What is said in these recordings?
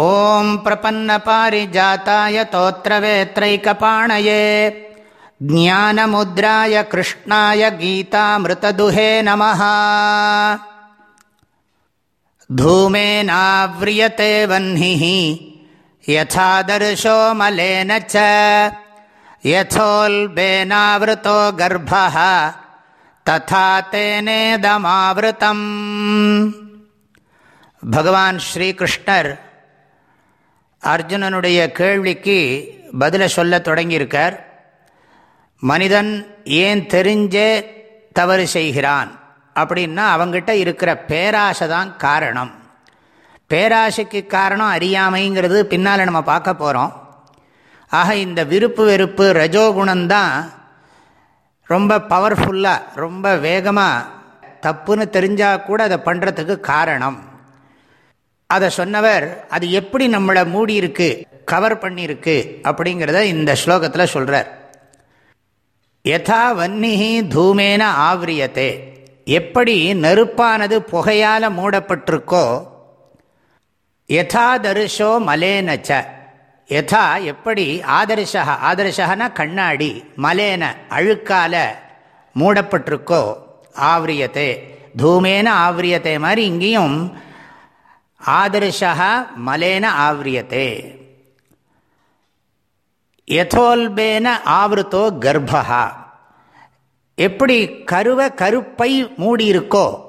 ॐ प्रपन्नपारिजाताय तोत्रवेत्रैकपाणये ज्ञानमुद्राय कृष्णाय गीतामृतदुहे नमः। धूमेनाव्रियते वह्निः यथादर्शो मलेन च यथोल्बेनावृतो गर्भः तथा तेनेदमावृतम् भगवान् श्रीकृष्णर् அர்ஜுனனுடைய கேள்விக்கு பதிலை சொல்ல தொடங்கியிருக்கார். மனிதன் ஏன் தெரிஞ்சே தவறு செய்கிறான்? அப்படின்னா அவங்ககிட்ட இருக்கிற பேராசை தான் காரணம். பேராசைக்கு காரணம் அறியாமைங்கிறது பின்னால் நம்ம பார்க்க போகிறோம் ஆக இந்த விருப்பு வெறுப்பு ரஜோகுணம்தான் ரொம்ப பவர்ஃபுல்லாக ரொம்ப வேகமாக தப்புன்னு தெரிஞ்சால் கூட அதை பண்ணுறதுக்கு காரணம். அதை சொன்னவர் அது எப்படி நம்மளை மூடியிருக்கு கவர் பண்ணியிருக்கு அப்படிங்கிறத இந்த ஸ்லோகத்தில் சொல்கிறார் யதா வன்னிஹி தூமேன ஆவரியத்தே எப்படி நெருப்பானது புகையால் மூடப்பட்டிருக்கோ யதா தரிசோ மலேனச்ச. யதா எப்படி ஆதர்ஷா ஆதரிசகனா கண்ணாடி மலேன அழுக்கால மூடப்பட்டிருக்கோ ஆவரியத்தே தூமேன ஆவரியத்தை மாதிரி இங்கேயும் ஆதர்ஷா மலேன ஆவரியத்தே யதோல்பேன ஆவருத்தோ கர்ப்பா எப்படி கருவை கருப்பை மூடி இருக்கோ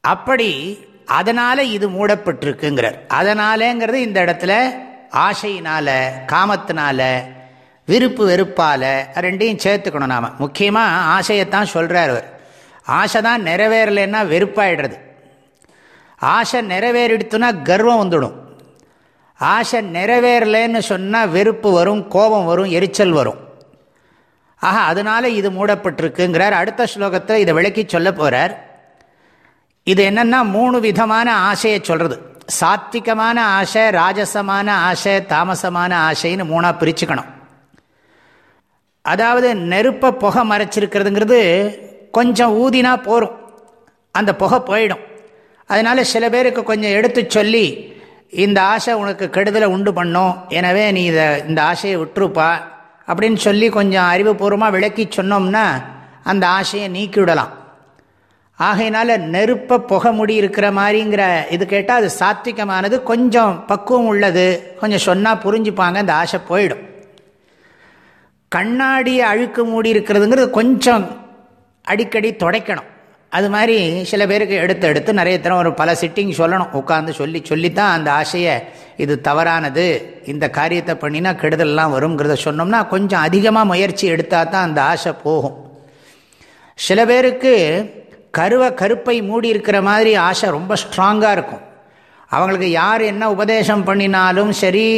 அப்படி அதனால் இது மூடப்பட்டிருக்குங்கிறார். அதனாலேங்கிறது இந்த இடத்துல ஆசையினால காமத்தினால விருப்பு வெறுப்பால் ரெண்டையும் சேர்த்துக்கணும் நாம். முக்கியமாக ஆசையைத்தான் சொல்கிறார் அவர். ஆசை தான் நிறைவேறலைன்னா வெறுப்பாயிடுறது. ஆசை நிறைவேறிடுத்துனா கர்வம் வந்துடும். ஆசை நிறைவேறலைன்னு சொன்னால் வெறுப்பு வரும் கோபம் வரும் எரிச்சல் வரும். ஆஹா அதனால இது மூடப்பட்டிருக்குங்கிறார். அடுத்த ஸ்லோகத்தில் இதை விளக்கி சொல்ல போகிறார் இது என்னென்னா மூணு விதமான ஆசையை சொல்கிறது சாத்விகமான ஆசை ராஜசமான ஆசை தாமசமான ஆசைன்னு மூணாக பிரிச்சுக்கணும். அதாவது நெருப்பை புகை மறைச்சிருக்கிறதுங்கிறது கொஞ்சம் ஊதினா போகும் அந்த புகை போயிடும். அதனால் சில பேருக்கு கொஞ்சம் எடுத்து சொல்லி இந்த ஆசை உனக்கு கெடுதலை உண்டு பண்ணும் எனவே நீ இதை இந்த ஆசையை விட்டுருப்பா அப்படின்னு சொல்லி கொஞ்சம் அறிவுபூர்வமாக விளக்கி சொன்னோம்னா அந்த ஆசையை நீக்கிவிடலாம் ஆகையினால நெருப்பை புகை முடி இருக்கிற மாதிரிங்கிற இது கேட்டால் அது சாத்விகமானது கொஞ்சம் பக்குவம் உள்ளது கொஞ்சம் சொன்னால் புரிஞ்சுப்பாங்க அந்த ஆசை போயிடும். கண்ணாடியை அழுக்கு மூடி இருக்கிறதுங்கிறது கொஞ்சம் அடிக்கடி துடைக்கணும். அது மாதிரி சில பேருக்கு எடுத்து எடுத்து நிறைய தரம் ஒரு பல சிட்டிங் சொல்லணும். உட்காந்து சொல்லி சொல்லித்தான் அந்த ஆசையை இது தவறானது இந்த காரியத்தை பண்ணினா கெடுதல்லாம் வருங்கிறத சொன்னோம்னா கொஞ்சம் அதிகமாக முயற்சி எடுத்தால் தான் அந்த ஆசை போகும். சில பேருக்கு கருவை கருப்பை மூடி இருக்கிற மாதிரி ஆசை ரொம்ப ஸ்ட்ராங்காக இருக்கும். அவங்களுக்கு யார் என்ன உபதேசம் பண்ணினாலும் சரி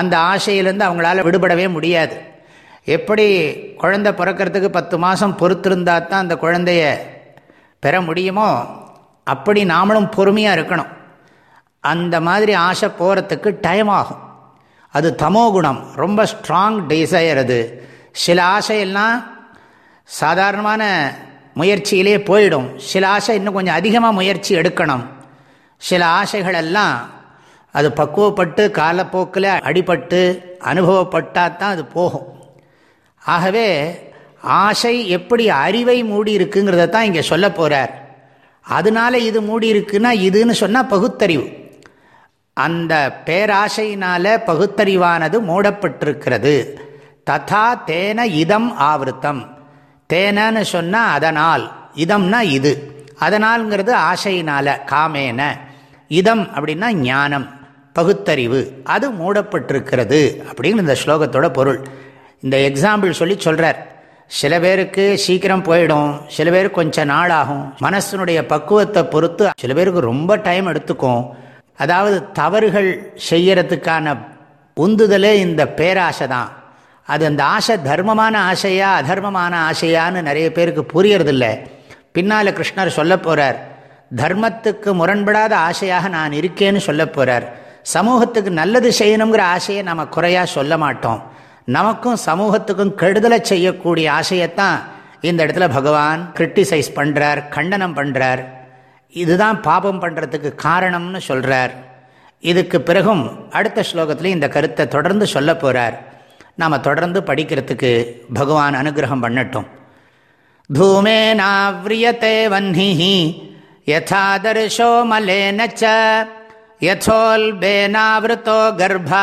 அந்த ஆசையிலேருந்து அவங்களால விடுபடவே முடியாது. எப்படி குழந்தை பிறக்கிறதுக்கு பத்து மாதம் பொறுத்திருந்தா தான் அந்த குழந்தைய பெற முடியுமோ? அப்படி நாமளும் பொறுமையாக இருக்கணும். அந்த மாதிரி ஆசை போகிறதுக்கு டைம் ஆகும். அது தமோ குணம். ரொம்ப ஸ்ட்ராங் டிசையர் அது. சில ஆசையெல்லாம் சாதாரணமான முயற்சியிலே போயிடும். சில ஆசை இன்னும் கொஞ்சம் அதிகமாக முயற்சி எடுக்கணும். சில ஆசைகளெல்லாம் அது பக்குவப்பட்டு காலப்போக்கில் அடிபட்டு அனுபவப்பட்டால் தான் அது போகும். ஆகவே ஆசை எப்படி அறிவை மூடி இருக்குங்கிறத தான் இங்கே சொல்ல போகிறார் அதனால இது மூடி இருக்குன்னா இதுன்னு சொன்னால் பகுத்தறிவு. அந்த பேராசையினால பகுத்தறிவானது மூடப்பட்டிருக்கிறது. ததா தேன இதம் ஆவருத்தம். தேனன்னு சொன்னால் அதனால் இதம்னா இது. அதனால்ங்கிறது ஆசையினால காமேன. இதம் அப்படின்னா ஞானம் பகுத்தறிவு. அது மூடப்பட்டிருக்கிறது அப்படின்னு இந்த ஸ்லோகத்தோட பொருள். இந்த எக்ஸாம்பிள் சொல்லி சொல்கிறார் சில பேருக்கு சீக்கிரம் போயிடும் சில பேருக்கு கொஞ்சம் நாள் ஆகும் மனசனுடைய பக்குவத்தை பொறுத்து சில பேருக்கு ரொம்ப டைம் எடுத்துக்கும். அதாவது தவறுகள் செய்யறதுக்கான உந்துதலே இந்த பேராசை தான் அது அந்த ஆசை தர்மமான ஆசையா அதர்மமான ஆசையான்னு நிறைய பேருக்கு புரியறதில்ல. பின்னால் கிருஷ்ணர் சொல்ல போகிறார் தர்மத்துக்கு முரண்படாத ஆசையாக நான் இருக்கேன்னு சொல்ல போகிறார் சமூகத்துக்கு நல்லது செய்யணுங்கிற ஆசையை நம்ம குறையாக சொல்ல மாட்டோம். நமக்கும் சமூகத்துக்கும் கெடுதலை செய்யக்கூடிய ஆசையைத்தான் இந்த இடத்துல பகவான் கிரிட்டிசைஸ் பண்ணுறார் கண்டனம் பண்ணுறார் இதுதான் பாபம் பண்ணுறதுக்கு காரணம்னு சொல்கிறார் இதுக்கு பிறகும் அடுத்த ஸ்லோகத்துலேயும் இந்த கருத்தை தொடர்ந்து சொல்ல போகிறார் நாம் தொடர்ந்து படிக்கிறதுக்கு பகவான் அனுகிரகம் பண்ணட்டும். தூமே நாவிரியத்தை வன்னிஹி யதாதர்ஷோ மலேனச்ச யதோல்பேனாவிருத்தோ கர்ப்பா